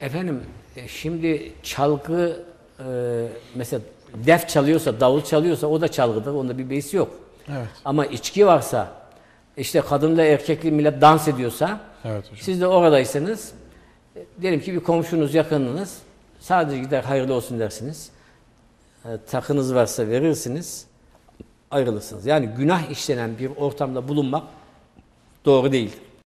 Efendim e, şimdi çalgı e, mesela def çalıyorsa, davul çalıyorsa o da çalgıdır. Onda bir beis yok. Evet. Ama içki varsa, işte kadınla erkekli millet dans ediyorsa, Evet hocam. siz de oradaysanız, e, diyelim ki bir komşunuz, yakınınız, sadece gider hayırlı olsun dersiniz. E, takınız varsa verirsiniz, ayrılırsınız. Yani günah işlenen bir ortamda bulunmak doğru değildir.